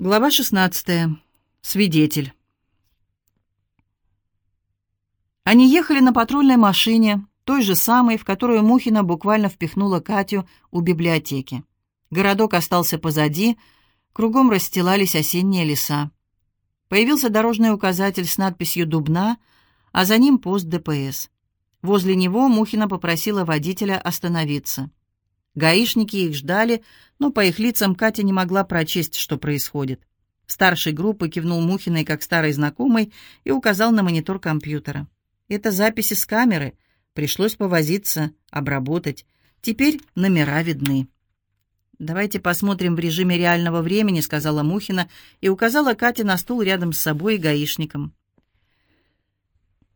Глава 16. Свидетель. Они ехали на патрульной машине, той же самой, в которую Мухина буквально впихнула Катю у библиотеки. Городок остался позади, кругом расстилались осенние леса. Появился дорожный указатель с надписью «Дубна», а за ним пост ДПС. Возле него Мухина попросила водителя остановиться. Гаишники их ждали, но по их лицам Катя не могла прочесть, что происходит. Старший группы кивнул Мухиной как старый знакомый и указал на монитор компьютера. «Это записи с камеры. Пришлось повозиться, обработать. Теперь номера видны». «Давайте посмотрим в режиме реального времени», — сказала Мухина и указала Кате на стул рядом с собой и гаишником.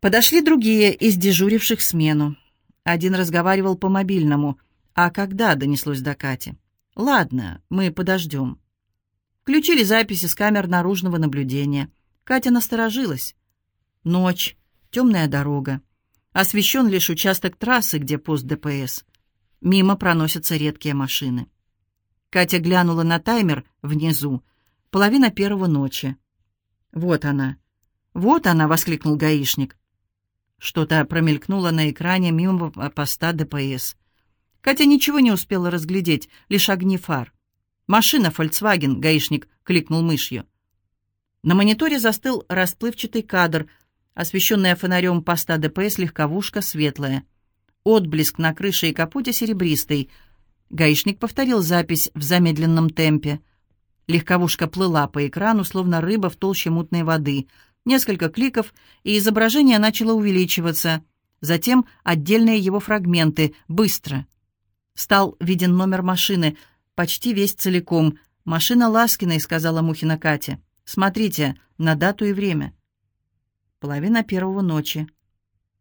Подошли другие из дежуривших смену. Один разговаривал по мобильному — «А когда?» — донеслось до Кати. «Ладно, мы подождем». Включили записи с камер наружного наблюдения. Катя насторожилась. Ночь, темная дорога. Освещен лишь участок трассы, где пост ДПС. Мимо проносятся редкие машины. Катя глянула на таймер внизу. Половина первого ночи. «Вот она! Вот она!» — воскликнул гаишник. Что-то промелькнуло на экране мимо поста ДПС. Катя ничего не успела разглядеть, лишь огни фар. «Машина, Фольксваген!» — гаишник кликнул мышью. На мониторе застыл расплывчатый кадр, освещенная фонарем поста ДПС легковушка светлая. Отблеск на крыше и капоте серебристый. Гаишник повторил запись в замедленном темпе. Легковушка плыла по экрану, словно рыба в толще мутной воды. Несколько кликов, и изображение начало увеличиваться. Затем отдельные его фрагменты, быстро. Стал виден номер машины, почти весь целиком. «Машина Ласкиной», — сказала Мухина Катя. «Смотрите, на дату и время». Половина первого ночи.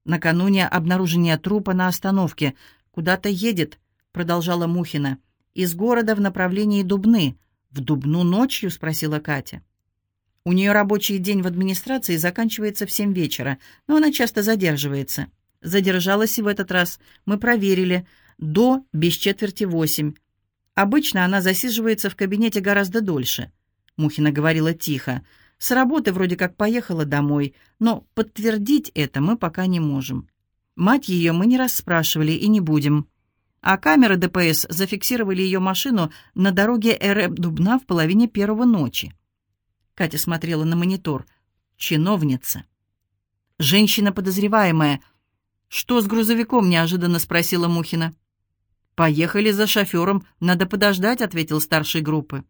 Накануне обнаружения трупа на остановке. «Куда-то едет», — продолжала Мухина. «Из города в направлении Дубны». «В Дубну ночью?» — спросила Катя. У нее рабочий день в администрации заканчивается в семь вечера, но она часто задерживается. Задержалась и в этот раз. Мы проверили до без четверти восемь. Обычно она засиживается в кабинете гораздо дольше. Мухина говорила тихо. С работы вроде как поехала домой, но подтвердить это мы пока не можем. Мать ее мы не расспрашивали и не будем. А камеры ДПС зафиксировали ее машину на дороге РМ-Дубна в половине первого ночи. Катя смотрела на монитор. Чиновница. Женщина подозреваемая. «Что с грузовиком?» — неожиданно спросила Мухина. «Поехали за шофером, надо подождать», — ответил старший группы.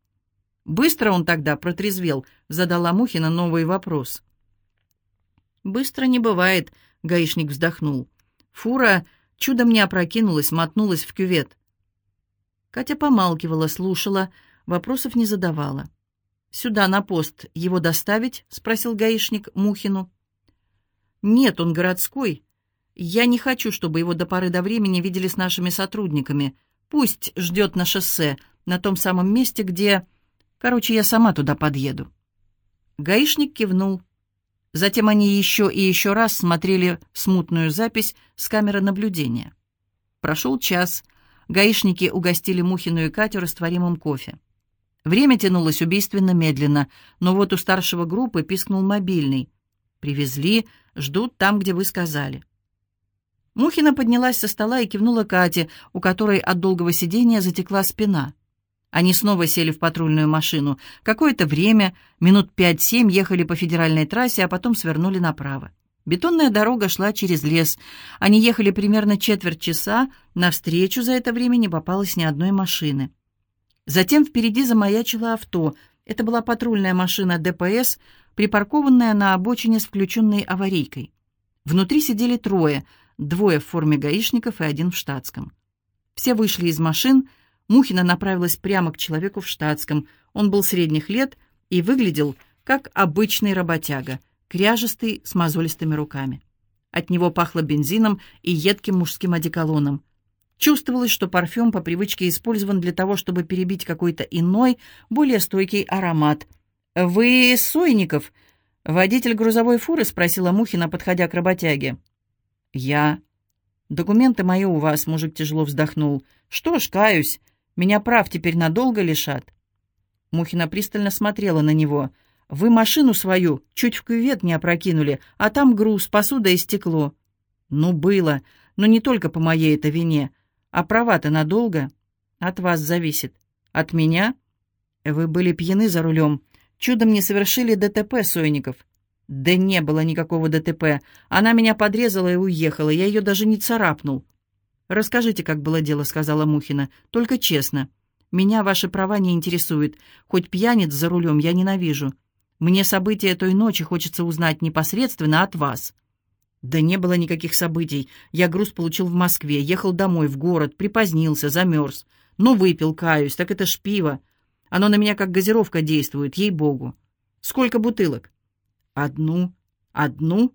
«Быстро он тогда протрезвел», — задала Мухина новый вопрос. «Быстро не бывает», — гаишник вздохнул. «Фура чудом не опрокинулась, мотнулась в кювет». Катя помалкивала, слушала, вопросов не задавала. «Сюда, на пост, его доставить?» — спросил гаишник Мухину. «Нет, он городской. Я не хочу, чтобы его до поры до времени видели с нашими сотрудниками. Пусть ждет на шоссе, на том самом месте, где... Короче, я сама туда подъеду». Гаишник кивнул. Затем они еще и еще раз смотрели смутную запись с камеры наблюдения. Прошел час. Гаишники угостили Мухину и Катю растворимым кофе. Время тянулось убийственно медленно, но вот у старшего группы пискнул мобильный. «Привезли, ждут там, где вы сказали». Мухина поднялась со стола и кивнула Кате, у которой от долгого сидения затекла спина. Они снова сели в патрульную машину. Какое-то время, минут пять-семь, ехали по федеральной трассе, а потом свернули направо. Бетонная дорога шла через лес. Они ехали примерно четверть часа, навстречу за это время не попалось ни одной машины. Затем впереди замаячило авто. Это была патрульная машина ДПС, припаркованная на обочине с включенной аварийкой. Внутри сидели трое — двое в форме гаишников и один в штатском. Все вышли из машин, Мухина направилась прямо к человеку в штатском. Он был средних лет и выглядел как обычный работяга, кряжестый, с мозолистыми руками. От него пахло бензином и едким мужским одеколоном. Чувствовалось, что парфюм по привычке использован для того, чтобы перебить какой-то иной, более стойкий аромат. «Вы Сойников?» Водитель грузовой фуры спросила Мухина, подходя к работяге. «Я...» «Документы мои у вас», — мужик тяжело вздохнул. «Что ж, каюсь. Меня прав теперь надолго лишат». Мухина пристально смотрела на него. «Вы машину свою чуть в кювет не опрокинули, а там груз, посуда и стекло». «Ну, было, но не только по моей это вине. А права-то надолго?» «От вас зависит». «От меня?» «Вы были пьяны за рулем. Чудом не совершили ДТП, Сойников». «Да не было никакого ДТП. Она меня подрезала и уехала. Я ее даже не царапнул». «Расскажите, как было дело», — сказала Мухина. «Только честно. Меня ваши права не интересуют. Хоть пьяниц за рулем я ненавижу. Мне события той ночи хочется узнать непосредственно от вас». «Да не было никаких событий. Я груз получил в Москве, ехал домой, в город, припозднился, замерз. Ну, выпил, каюсь, так это ж пиво. Оно на меня как газировка действует, ей-богу. Сколько бутылок?» «Одну. Одну?»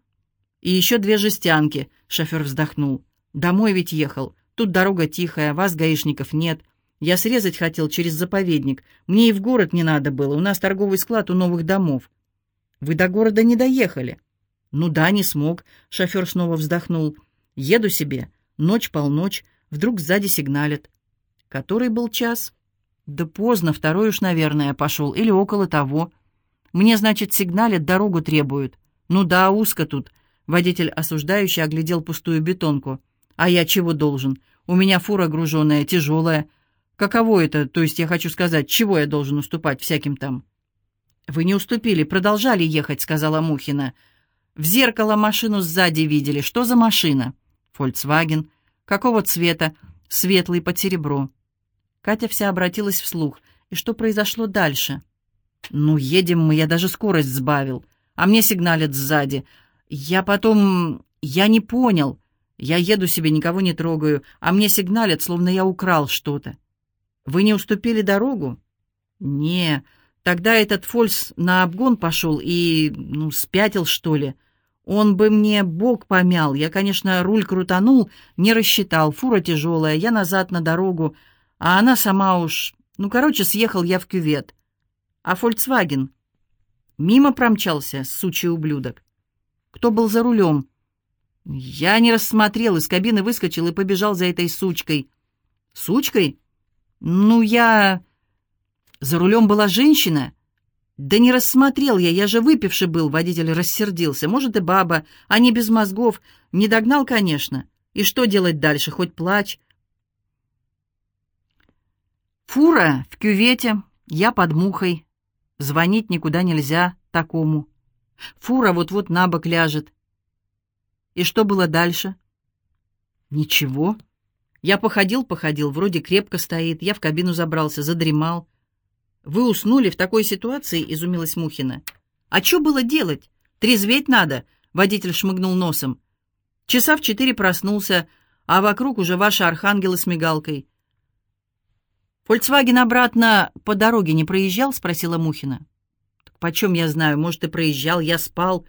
«И еще две жестянки», — шофер вздохнул. Домой ведь ехал. Тут дорога тихая, вас, гаишников, нет. Я срезать хотел через заповедник. Мне и в город не надо было. У нас торговый склад у новых домов. Вы до города не доехали. Ну да, не смог. Шофер снова вздохнул. Еду себе. Ночь полночь. Вдруг сзади сигналят. Который был час? Да поздно, второй уж, наверное, пошел. Или около того. Мне, значит, сигналят, дорогу требуют. Ну да, узко тут. Водитель осуждающий оглядел пустую бетонку. А я чего должен? У меня фура груженая, тяжелая. Каково это, то есть я хочу сказать, чего я должен уступать всяким там? Вы не уступили, продолжали ехать, сказала Мухина. В зеркало машину сзади видели. Что за машина? Фольксваген. Какого цвета? Светлый под серебро. Катя вся обратилась вслух. И что произошло дальше? Ну, едем мы, я даже скорость сбавил. А мне сигналят сзади. Я потом... Я не понял. Я еду себе, никого не трогаю, а мне сигналят, словно я украл что-то. Вы не уступили дорогу? Не, тогда этот фольс на обгон пошел и, ну, спятил, что ли. Он бы мне бок помял. Я, конечно, руль крутанул, не рассчитал. Фура тяжелая, я назад на дорогу. А она сама уж... Ну, короче, съехал я в кювет. А «Фольксваген»? Мимо промчался, сучий ублюдок. Кто был за рулем? Я не рассмотрел, из кабины выскочил и побежал за этой сучкой. Сучкой? Ну, я... За рулем была женщина? Да не рассмотрел я, я же выпивший был, водитель рассердился. Может, и баба, а не без мозгов. Не догнал, конечно. И что делать дальше, хоть плачь? Фура в кювете, я под мухой. Звонить никуда нельзя такому. Фура вот-вот на бок ляжет. И что было дальше? Ничего. Я походил-походил, вроде крепко стоит. Я в кабину забрался, задремал. Вы уснули в такой ситуации, изумилась Мухина. А что было делать? Трезветь надо, водитель шмыгнул носом. Часа в четыре проснулся, а вокруг уже ваши архангелы с мигалкой. «Фольксваген обратно по дороге не проезжал?» — спросила Мухина. «Так почем я знаю? Может, и проезжал, я спал.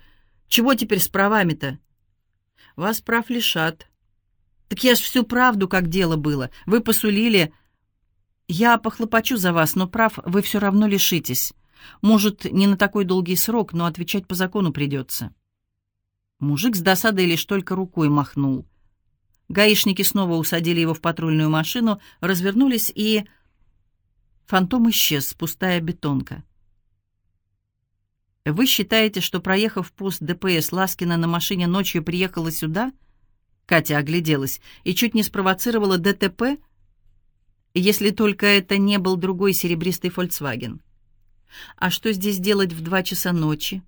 Чего теперь с правами-то?» Вас прав лишат. Так я ж всю правду, как дело было. Вы посулили... Я похлопочу за вас, но прав вы все равно лишитесь. Может, не на такой долгий срок, но отвечать по закону придется. Мужик с досадой лишь только рукой махнул. Гаишники снова усадили его в патрульную машину, развернулись и... Фантом исчез, пустая бетонка. Вы считаете, что, проехав пост ДПС, Ласкина на машине ночью приехала сюда? Катя огляделась и чуть не спровоцировала ДТП, если только это не был другой серебристый Volkswagen. А что здесь делать в два часа ночи?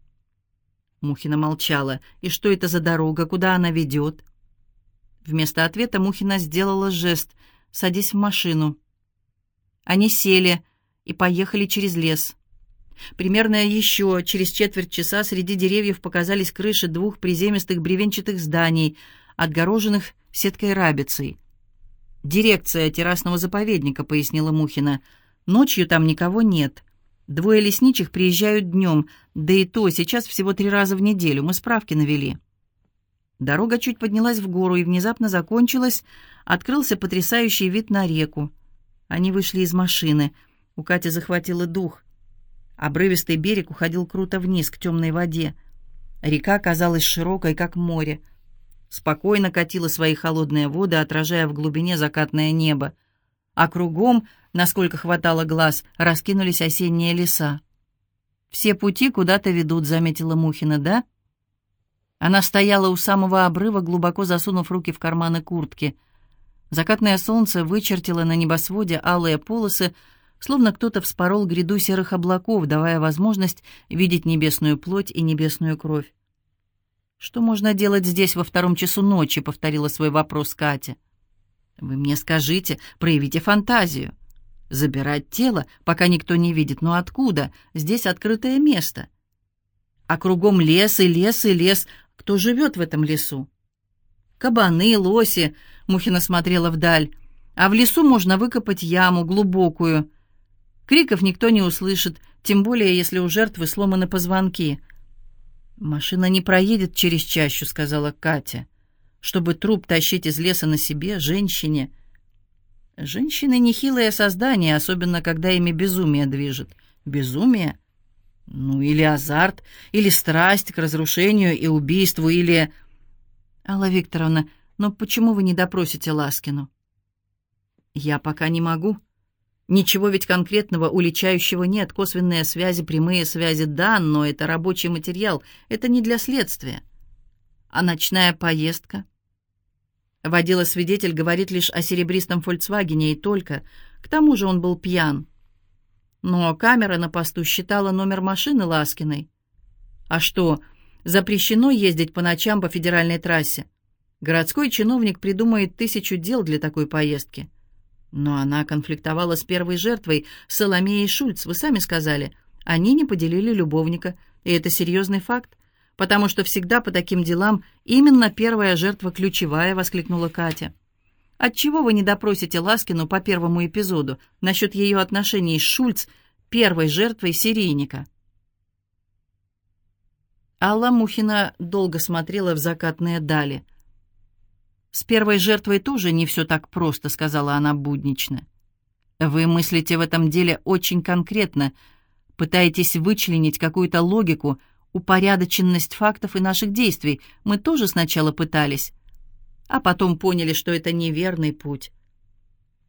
Мухина молчала. И что это за дорога, куда она ведет? Вместо ответа Мухина сделала жест: "Садись в машину". Они сели и поехали через лес. Примерно еще через четверть часа среди деревьев показались крыши двух приземистых бревенчатых зданий, отгороженных сеткой рабицей. «Дирекция террасного заповедника», — пояснила Мухина. «Ночью там никого нет. Двое лесничих приезжают днем, да и то сейчас всего три раза в неделю. Мы справки навели». Дорога чуть поднялась в гору и внезапно закончилась. Открылся потрясающий вид на реку. Они вышли из машины. У Кати захватило дух. Обрывистый берег уходил круто вниз, к темной воде. Река казалась широкой, как море. Спокойно катила свои холодные воды, отражая в глубине закатное небо. А кругом насколько хватало глаз, раскинулись осенние леса. «Все пути куда-то ведут», — заметила Мухина, «да?» Она стояла у самого обрыва, глубоко засунув руки в карманы куртки. Закатное солнце вычертило на небосводе алые полосы, словно кто-то вспорол гряду серых облаков, давая возможность видеть небесную плоть и небесную кровь. «Что можно делать здесь во втором часу ночи?» — повторила свой вопрос Катя. «Вы мне скажите, проявите фантазию. Забирать тело, пока никто не видит. Но откуда? Здесь открытое место. А кругом лес и лес и лес. Кто живет в этом лесу? Кабаны, лоси, Мухина смотрела вдаль. А в лесу можно выкопать яму глубокую. Криков никто не услышит, тем более, если у жертвы сломаны позвонки. «Машина не проедет через чащу», — сказала Катя. «Чтобы труп тащить из леса на себе, женщине...» «Женщины — нехилое создание, особенно когда ими безумие движет». «Безумие?» Ну, или азарт, или страсть к разрушению и убийству, или... Алла Викторовна, но почему вы не допросите Ласкину? Я пока не могу. Ничего ведь конкретного уличающего нет. Косвенные связи, прямые связи, да, но это рабочий материал. Это не для следствия. А ночная поездка? Водила свидетель говорит лишь о серебристом «Фольксвагене» и только. К тому же он был пьян. Но камера на посту считала номер машины Ласкиной. А что, запрещено ездить по ночам по федеральной трассе? Городской чиновник придумает тысячу дел для такой поездки. Но она конфликтовала с первой жертвой, Соломеей Шульц, вы сами сказали. Они не поделили любовника, и это серьезный факт, потому что всегда по таким делам именно первая жертва ключевая, воскликнула Катя. Отчего вы не допросите Ласкину по первому эпизоду насчет ее отношений с Шульц, первой жертвой серийника? Алла Мухина долго смотрела в закатные дали. «С первой жертвой тоже не все так просто», — сказала она буднично. «Вы мыслите в этом деле очень конкретно, пытаетесь вычленить какую-то логику, упорядоченность фактов и наших действий. Мы тоже сначала пытались а потом поняли, что это неверный путь.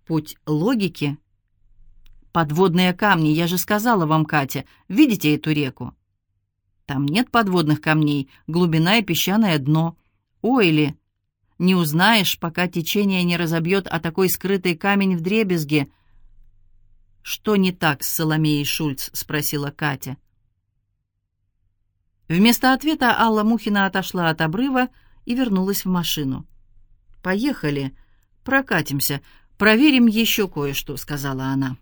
Путь логики? Подводные камни, я же сказала вам, Катя, видите эту реку? Там нет подводных камней, глубина и песчаное дно. Ой ли, не узнаешь, пока течение не разобьет, а такой скрытый камень в дребезге. «Что не так с Соломеей Шульц?» — спросила Катя. Вместо ответа Алла Мухина отошла от обрыва и вернулась в машину. «Поехали, прокатимся, проверим еще кое-что», — сказала она.